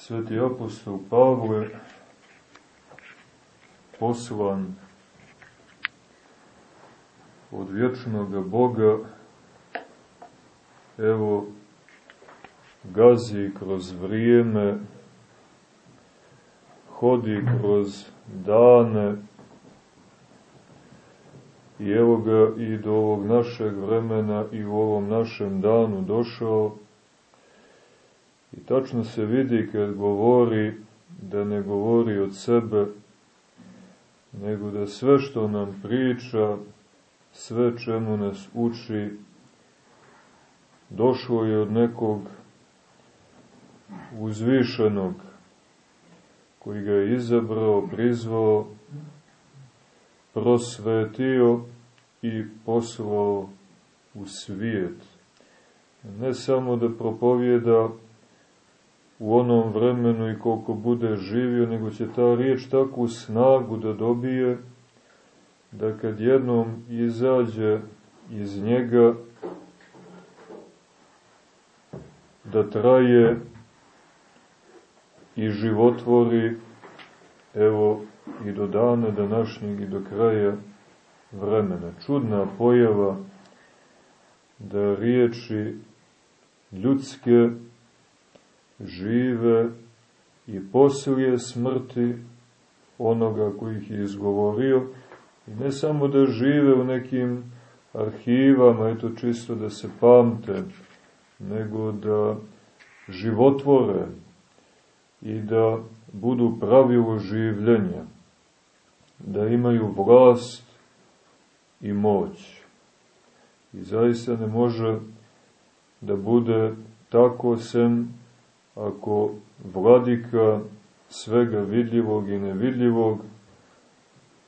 Sveti apostol Pavle poslan od vječnog Boga evo gazi kroz vrijeme hodi kroz dane i evo ga i do ovog našeg vremena i u ovom našem danu došao I tačno se vidi kad govori da ne govori od sebe, nego da sve što nam priča, sve čemu nas uči, došlo je od nekog uzvišenog koji ga je izabrao, prizvao, prosvetio i poslao u svijet. Ne samo da propovjeda u onom vremenu i koliko bude živio, nego će ta riječ takvu snagu da dobije, da kad jednom izađe iz njega, da traje i životvori, evo, i do dana današnjeg i do kraja vremena. Čudna pojava da riječi ljudske žive i poslije smrti onoga koji ih je izgovorio i ne samo da žive u nekim arhivama, eto čisto da se pamte, nego da životvore i da budu pravilo življenja, da imaju vlast i moć. I zaista ne može da bude tako sem ako vladika svega vidljivog i nevidljivog,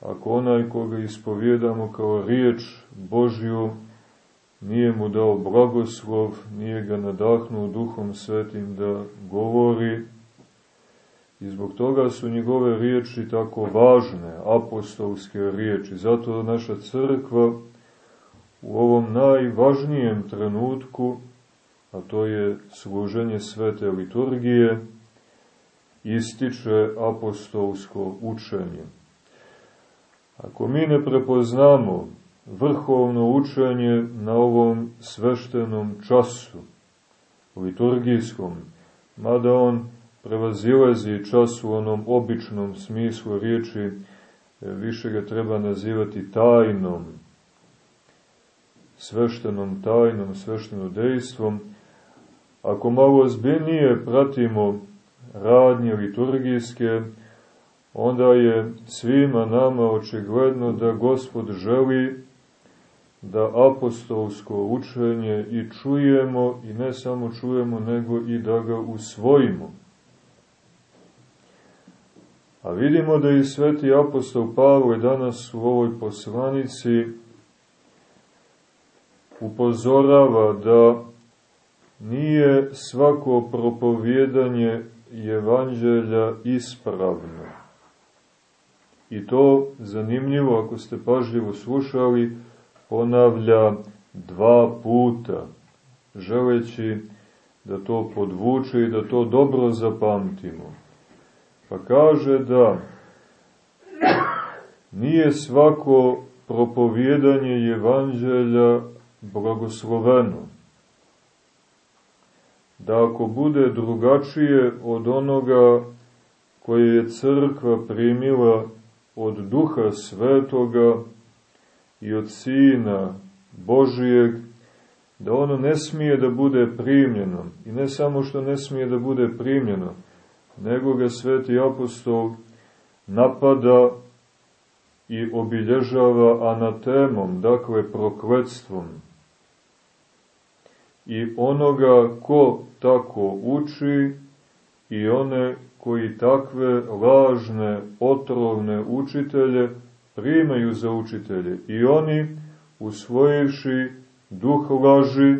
ako onaj koga ispovjedamo kao riječ Božju, nije mu dao blagoslov, nije ga nadahnuo duhom svetim da govori, i zbog toga su njegove riječi tako važne, apostolske riječi. Zato naša crkva u ovom najvažnijem trenutku a to je služenje svete liturgije, ističe apostolsko učenje. Ako mi ne prepoznamo vrhovno učenje na ovom sveštenom času, liturgijskom, mada on prevazilazi čas u onom običnom smislu riječi, više ga treba nazivati tajnom, sveštenom tajnom, sveštenom dejstvom, Ako malo ozbiljnije pratimo radnje liturgijske, onda je svima nama očigledno da Gospod želi da apostolsko učenje i čujemo, i ne samo čujemo, nego i da ga usvojimo. A vidimo da i sveti apostol Pavle danas u ovoj poslanici upozorava da nije svako propovjedanje evanđelja ispravno. I to, zanimljivo, ako ste pažljivo slušali, ponavlja dva puta, želeći da to podvuče i da to dobro zapamtimo. Pa kaže da nije svako propovjedanje evanđelja blagosloveno da ako bude drugačije od onoga koje je crkva primila od duha svetoga i od sina Božijeg, da ono ne smije da bude primljeno. I ne samo što ne smije da bude primljeno, nego ga sveti apostol napada i obilježava anatemom, dakle prokletstvom i onoga ko tako uči i one koji takve lažne, otrovne učitelje primaju za učitelje. I oni, usvojivši duh laži,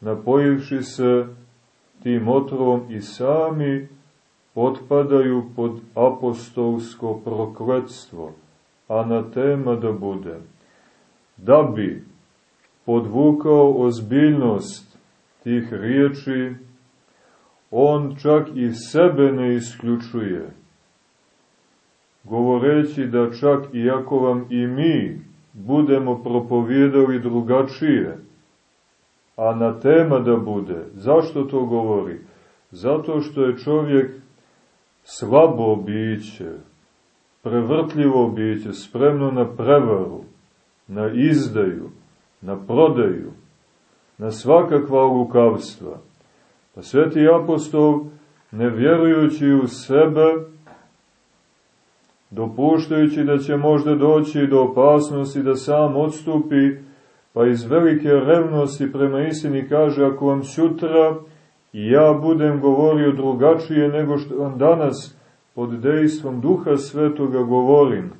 napojivši se tim otrovom i sami potpadaju pod apostolsko prokletstvo, anatema da bude, da bi podvukao ozbiljnost tih riječi, on čak i sebe ne isključuje, govoreći da čak i ako vam i mi budemo propovijedali drugačije, a na tema da bude. Zašto to govori? Zato što je čovjek slabo biće, prevrtljivo biće, spremno na prevaru, na izdaju, na prodaju, na svakakva lukavstva. Pa sveti apostol, ne vjerujući u sebe, dopuštajući da će možda doći do opasnosti da sam odstupi, pa iz velike revnosti prema istini kaže, ako vam sutra ja budem govorio drugačije nego što vam danas pod dejstvom duha svetoga govorim,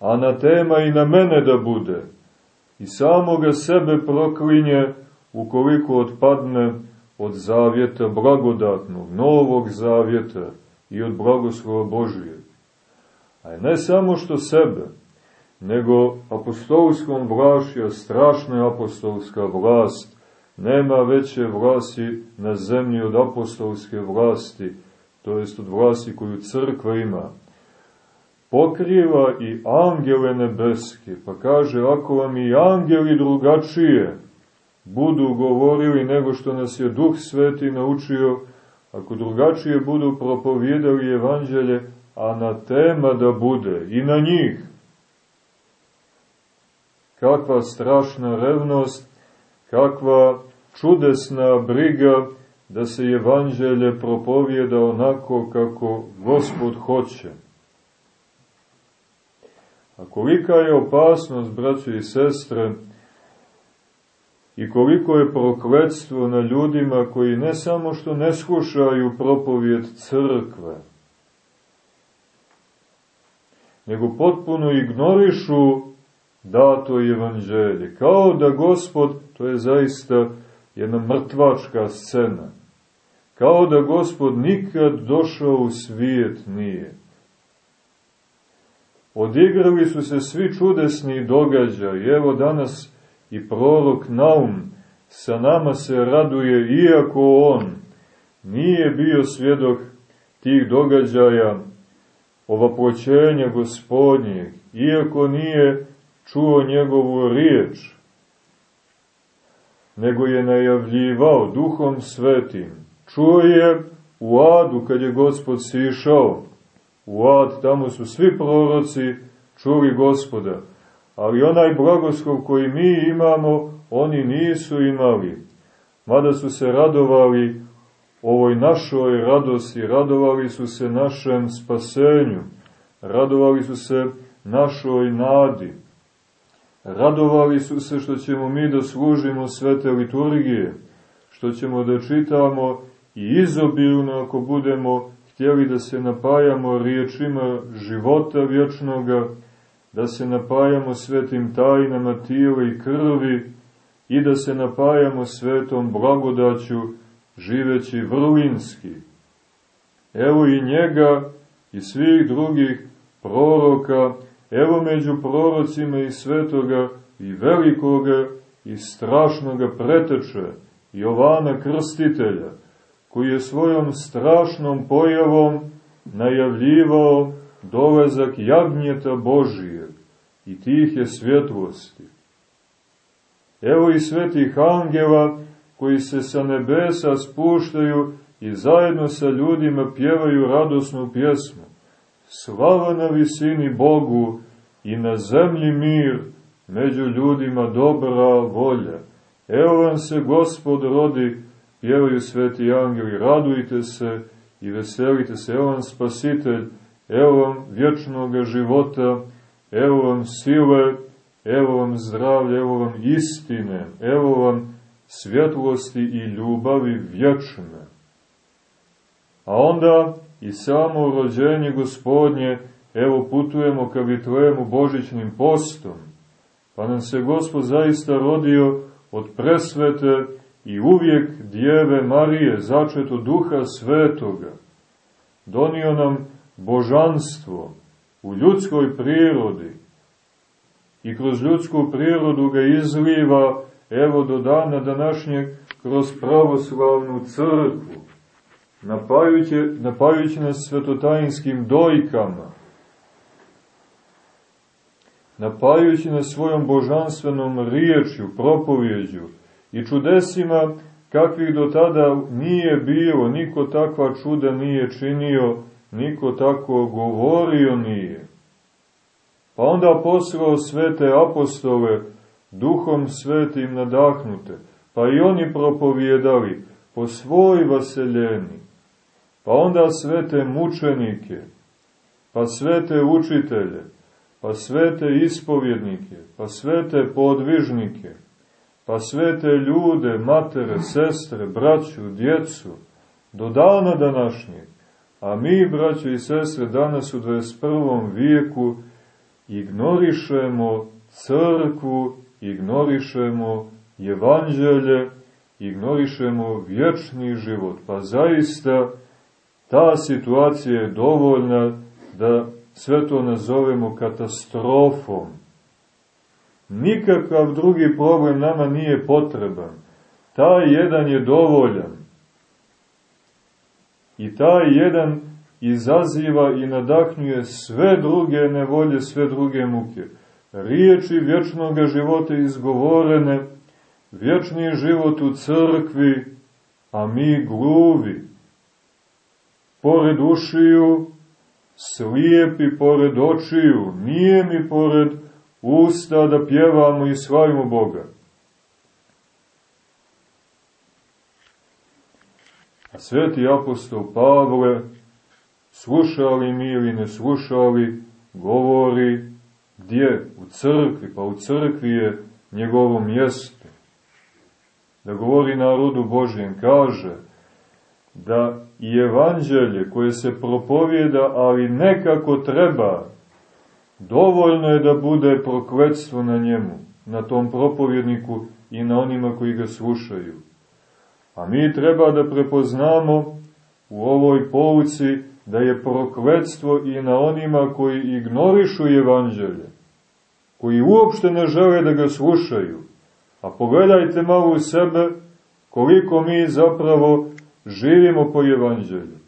a na tema i na mene da bude, i samoga sebe proklinje ukoliko odpadne od zavjeta blagodatnog, novog zavjeta i od blagoslova Božije. A ne samo što sebe, nego apostolskom vlašja, strašna apostolska vlast, nema veće vlasti na zemlji od apostolske vlasti, to jest od vlasti koju crkva ima. Pokriva i angele nebeske, pa kaže, ako vam i angeli drugačije budu govorili nego što nas je Duh Sveti naučio, ako drugačije budu propovijedali evanđelje, a na tema da bude i na njih. Kakva strašna revnost, kakva čudesna briga da se evanđelje propovijeda onako kako Gospod hoće. A kolika je opasnost, braćo i sestre, i koliko je prokledstvo na ljudima koji ne samo što ne slušaju propovijed crkve, nego potpuno ignorišu dato evanđelje. Kao da gospod, to je zaista jedna mrtvačka scena, kao da gospod nikad došao u svijet nije. Odigrali su se svi čudesni događaj, evo danas i prorok Naum sa nama se raduje, iako on nije bio svjedok tih događaja ovaproćenja gospodnjeg, iako nije čuo njegovu riječ, nego je najavljivao duhom svetim. Čuo je u adu kad je gospod sišao. U ad tamo su svi proroci čuli gospoda. Ali onaj blagoslov koji mi imamo, oni nisu imali. Mada su se radovali ovoj našoj radosti, radovali su se našem spasenju, radovali su se našoj nadi, radovali su se što ćemo mi da služimo svete liturgije, što ćemo da čitamo i izobilno ako budemo htjeli da se napajamo riječima života vječnoga, da se napajamo svetim tajnama tijela i krvi i da se napajamo svetom blagodaću živeći vrlinski. Evo i njega i svih drugih proroka, evo među prorocima i svetoga i velikoga i strašnoga preteče, Jovana Krstitelja, koji je svojom strašnom pojavom najavljivao dolazak jagnjeta Božije i tih je svjetlosti. Evo i svetih angela koji se sa nebesa spuštaju i zajedno sa ljudima pjevaju radosnu pjesmu. Slava na visini Bogu i na zemlji mir, među ljudima dobra volja. Evo vam se Gospod rodi, pjevaju sveti angeli, radujte se i veselite se. Evo vam spasitelj, evo vam vječnog života, evo vam sile, evo vam zdravlje, evo vam istine, evo vam svjetlosti i ljubavi vječne. A onda i samo rođenje gospodnje, evo putujemo ka Vitlemu Božićnim postom, pa nam se Gospod zaista rodio od presvete i uvijek djeve Marije, začeto duha svetoga. Donio nam božanstvo u ljudskoj prirodi i kroz ljudsku prirodu ga izliva evo do dana današnjeg kroz pravoslavnu crkvu. napajući, napajući nas svetotajinskim dojkama, napajući nas svojom božanstvenom riječju, propovjeđu i čudesima kakvih do tada nije bilo, niko takva čuda nije činio, niko tako govorio nije. Pa onda poslao svete apostole, duhom svetim nadahnute, pa i oni propovjedali po svoj vaseljeni, pa onda svete mučenike, pa svete učitelje, pa svete ispovjednike, pa svete podvižnike, pa svete ljude, matere, sestre, braću, djecu, do dana današnjeg. A mi, braćo i sestre, danas u 21. vijeku ignorišemo crkvu, ignorišemo evanđelje, ignorišemo vječni život. Pa zaista ta situacija je dovoljna da sve to nazovemo katastrofom. Nikakav drugi problem nama nije potreban. Taj jedan je dovoljan. I taj jedan izaziva i nadahnjuje sve druge nevolje, sve druge muke. Riječi vječnog života izgovorene, vječni život u crkvi, a mi gluvi. Pored ušiju, slijepi pored očiju, nije mi pored usta da pjevamo i slavimo Boga. A sveti apostol Pavle, slušali mi ili ne slušali, govori gdje? U crkvi, pa u crkvi je njegovo mjesto. Da govori narodu Božjem, kaže da i evanđelje koje se propovjeda, ali nekako treba, dovoljno je da bude prokletstvo na njemu, na tom propovjedniku i na onima koji ga slušaju. A mi treba da prepoznamo u ovoj pouci da je prokletstvo i na onima koji ignorišu evanđelje, koji uopšte ne žele da ga slušaju. A pogledajte malo u sebe koliko mi zapravo živimo po evanđelju.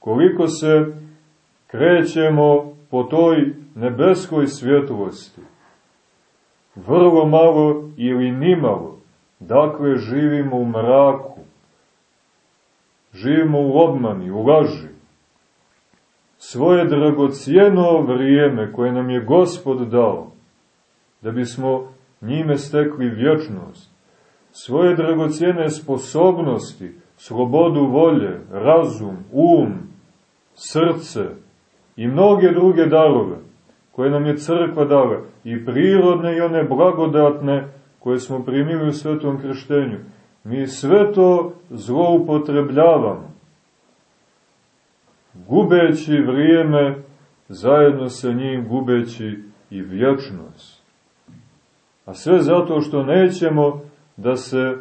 Koliko se krećemo po toj nebeskoj svjetlosti. Vrlo malo ili nimalo. Dakle, živimo u mraku. Živimo u obmani, u laži. Svoje dragocijeno vrijeme koje nam je Gospod dao, da bismo njime stekli vječnost, svoje dragocijene sposobnosti, slobodu volje, razum, um, srce i mnoge druge darove koje nam je crkva dala, i prirodne i one blagodatne koje smo primili u svetom krštenju. Mi sve to zloupotrebljavamo, gubeći vrijeme, zajedno sa njim gubeći i vječnost. A sve zato što nećemo da se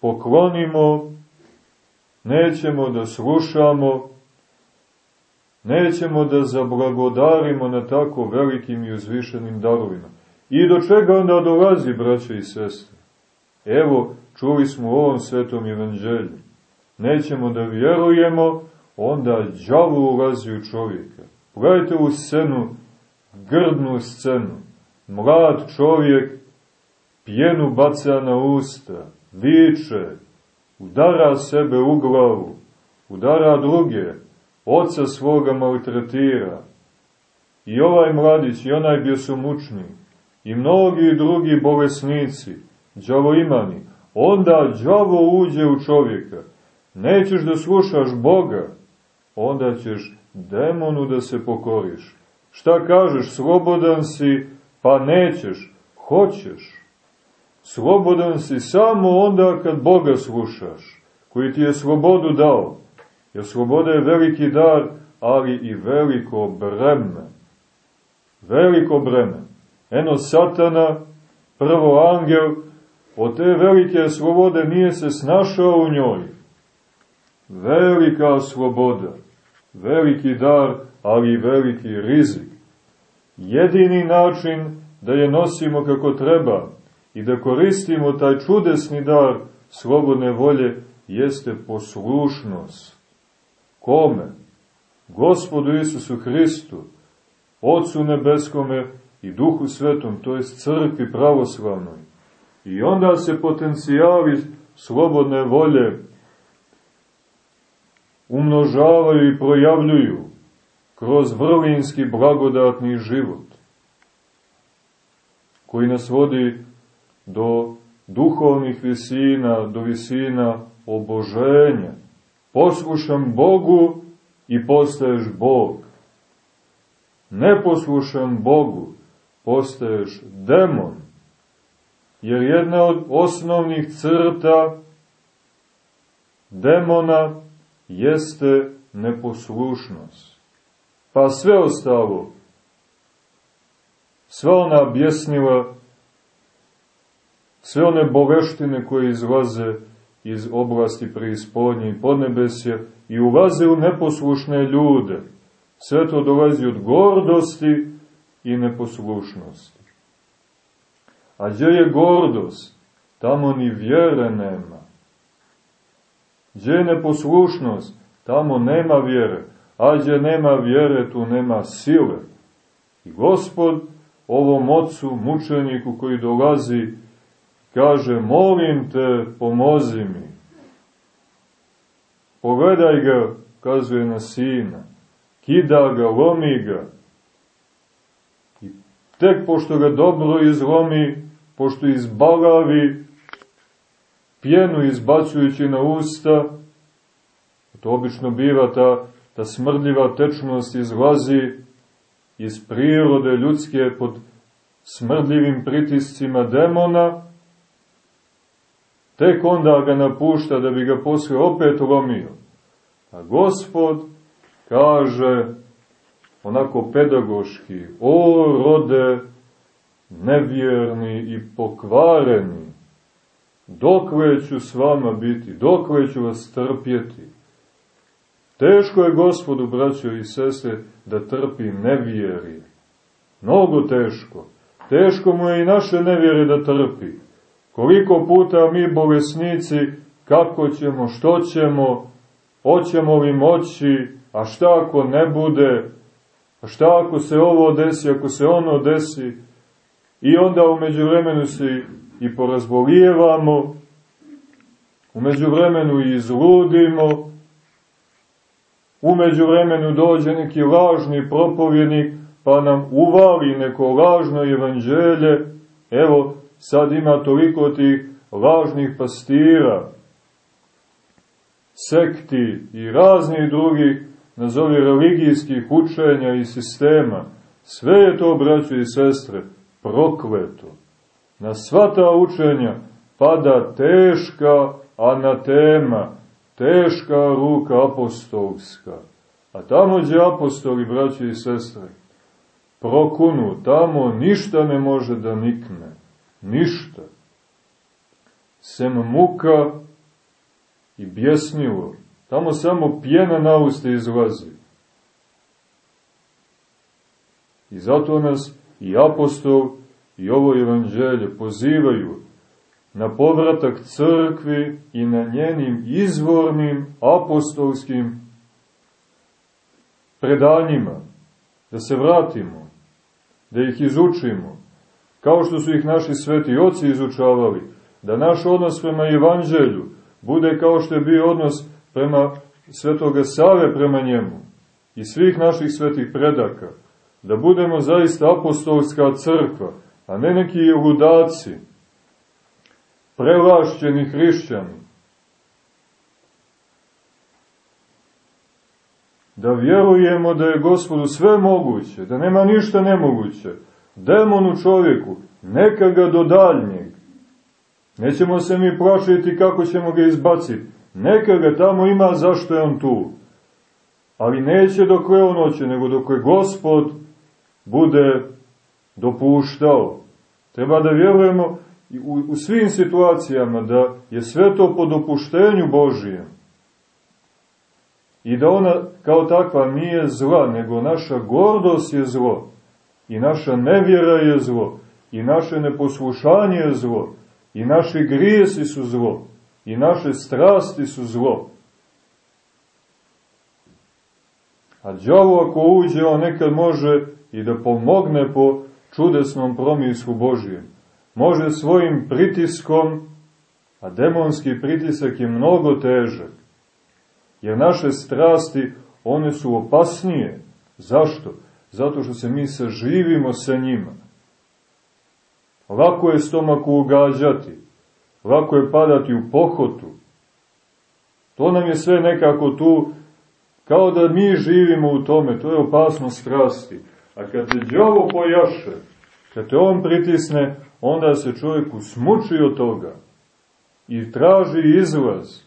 poklonimo nećemo da slušamo, nećemo da zablagodarimo na tako velikim i uzvišenim darovima. I do čega onda dolazi, braće i sestre? Evo, čuli smo u ovom svetom evanđelju. Nećemo da vjerujemo, onda džavu ulazi u čovjeka. Pogledajte u scenu, grdnu scenu. Mlad čovjek pjenu baca na usta, viče, udara sebe u glavu, udara druge, oca svoga maltretira. I ovaj mladić, i onaj bjesomučni, i mnogi drugi bolesnici, džavoimani, onda džavo uđe u čovjeka. Nećeš da slušaš Boga, onda ćeš demonu da se pokoriš. Šta kažeš, slobodan si, pa nećeš, hoćeš. Slobodan si samo onda kad Boga slušaš, koji ti je slobodu dao. Jer sloboda je veliki dar, ali i veliko breme. Veliko breme. Eno satana, prvo angel, od te velike slobode nije se snašao u njoj. Velika sloboda, veliki dar, ali i veliki rizik. Jedini način da je nosimo kako treba, i da koristimo taj čudesni dar slobodne volje jeste poslušnost. Kome? Gospodu Isusu Hristu, Otcu Nebeskome i Duhu Svetom, to je crkvi pravoslavnoj. I onda se potencijali slobodne volje umnožavaju i projavljuju kroz vrlinski blagodatni život, koji nas vodi do duhovnih visina, do visina oboženja. Poslušam Bogu i postaješ Bog. Neposlušan Bogu postaješ demon. Jer jedna od osnovnih crta demona jeste neposlušnost. Pa sve ostalo, sve ona objesnila, sve one boveštine koje izlaze iz oblasti preispodnje i podnebesje i ulaze u neposlušne ljude. Sve to dolazi od gordosti i neposlušnosti. A gdje je gordost? Tamo ni vjere nema. Gdje je neposlušnost? Tamo nema vjere. A gdje nema vjere, tu nema sile. I gospod ovom ocu, mučeniku koji dolazi, kaže, molim te, pomozi mi. Pogledaj ga, kazuje na sina, kida ga, lomi ga. I tek pošto ga dobro izlomi, pošto izbalavi, pjenu izbacujući na usta, to obično biva ta, ta smrdljiva tečnost izlazi iz prirode ljudske pod smrdljivim pritiscima demona, tek onda ga napušta da bi ga posle opet lomio. A gospod kaže onako pedagoški, o rode nevjerni i pokvareni, dokle ću s vama biti, dokle ću vas trpjeti. Teško je gospodu, braćo i sestre, da trpi nevjerje. Mnogo teško. Teško mu je i naše nevjere da trpi. Koliko puta mi bolesnici, kako ćemo, što ćemo, hoćemo li moći, a šta ako ne bude, a šta ako se ovo desi, ako se ono desi, i onda umeđu vremenu se i porazbolijevamo, umeđu vremenu i izludimo, umeđu vremenu dođe neki lažni propovjednik, pa nam uvali neko lažno evanđelje, evo, sad ima toliko tih lažnih pastira, sekti i raznih drugih, nazovi religijskih učenja i sistema, sve je to, braćo i sestre, prokleto. Na sva ta učenja pada teška anatema, teška ruka apostolska. A tamo gdje apostoli, braćo i sestre, prokunu, tamo ništa ne može da nikne. Ništa. Sem muka i bjesnilo. Tamo samo pjena na uste izlazi. I zato nas i apostol i ovo evanđelje pozivaju na povratak crkvi i na njenim izvornim apostolskim predanjima, da se vratimo, da ih izučimo, kao što su ih naši sveti oci izučavali, da naš odnos prema evanđelju bude kao što je bio odnos prema svetoga Save prema njemu i svih naših svetih predaka, da budemo zaista apostolska crkva, a ne neki ludaci, prelašćeni hrišćani. Da vjerujemo da je gospodu sve moguće, da nema ništa nemoguće, demon u čovjeku, neka ga do daljnjeg. Nećemo se mi plašiti kako ćemo ga izbaciti. Neka ga tamo ima zašto je on tu. Ali neće dok je on hoće, nego dok je gospod bude dopuštao. Treba da vjerujemo u, u svim situacijama da je sve to po dopuštenju Božijem. I da ona kao takva nije zla, nego naša gordost je zlo. I naša nevjera je zlo. I naše neposlušanje je zlo. I naši grijesi su zlo. i naše strasti su zlo. A djavo ako uđe, on nekad može i da pomogne po čudesnom promislu Božijem. Može svojim pritiskom, a demonski pritisak je mnogo težak. Jer naše strasti, one su opasnije. Zašto? Zato što se mi saživimo sa njima. Lako je stomaku ugađati, lako je padati u pohotu. To nam je sve nekako tu, kao da mi živimo u tome, to je opasno strasti. A kad te djovo pojaše, kad te on pritisne, onda se čovjek usmuči od toga i traži izlaz.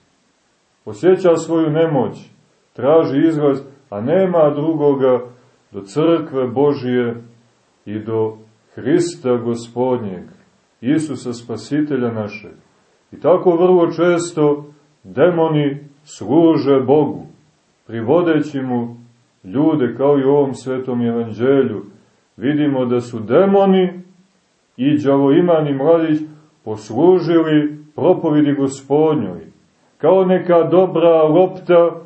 Osjeća svoju nemoć, traži izlaz, a nema drugoga do crkve Božije i do Hrista gospodnjeg, Isusa spasitelja našeg. I tako vrlo često demoni služe Bogu, privodeći mu ljude kao i u ovom svetom evanđelju. Vidimo da su demoni i džavoimani mladić poslužili propovidi gospodnjoj, kao neka dobra lopta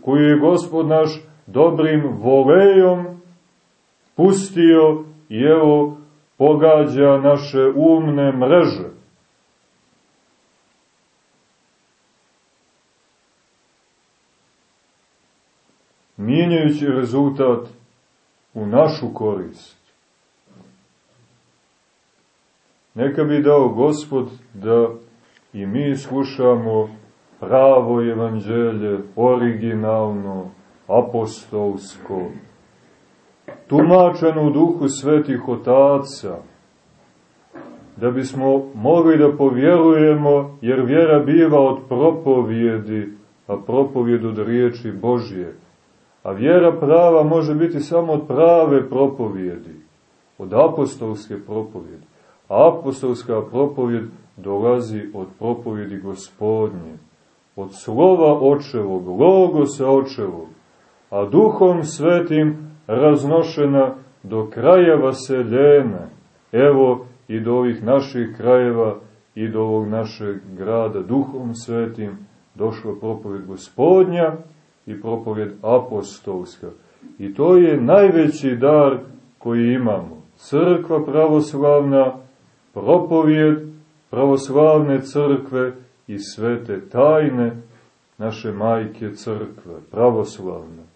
koju je gospod naš dobrim volejom pustio i evo pogađa naše umne mreže. Mijenjajući rezultat u našu korist. Neka bi dao Gospod da i mi slušamo pravo evanđelje, originalno, apostolsko, tumačeno u duhu svetih otaca, da bismo mogli da povjerujemo, jer vjera biva od propovjedi, a propovjed od riječi Božje. A vjera prava može biti samo od prave propovjedi, od apostolske propovjedi. A apostolska propovjed dolazi od propovjedi gospodnje, od slova očevog, logosa očevog, a duhom svetim raznošena do krajeva seljene, evo i do ovih naših krajeva i do ovog našeg grada, duhom svetim, došla propovjed gospodnja i propovjed apostolska. I to je najveći dar koji imamo. Crkva pravoslavna, propovjed pravoslavne crkve i svete tajne naše majke crkve, pravoslavne.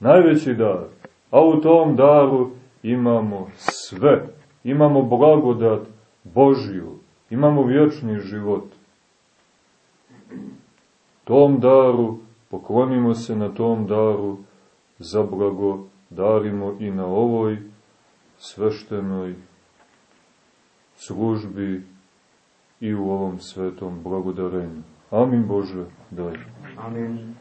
Najveći dar. A u tom daru imamo sve. Imamo blagodat Božju. Imamo vječni život. Tom daru, poklonimo se na tom daru, za blago darimo i na ovoj sveštenoj službi i u ovom svetom blagodarenju. Amin Bože, daj. Amin.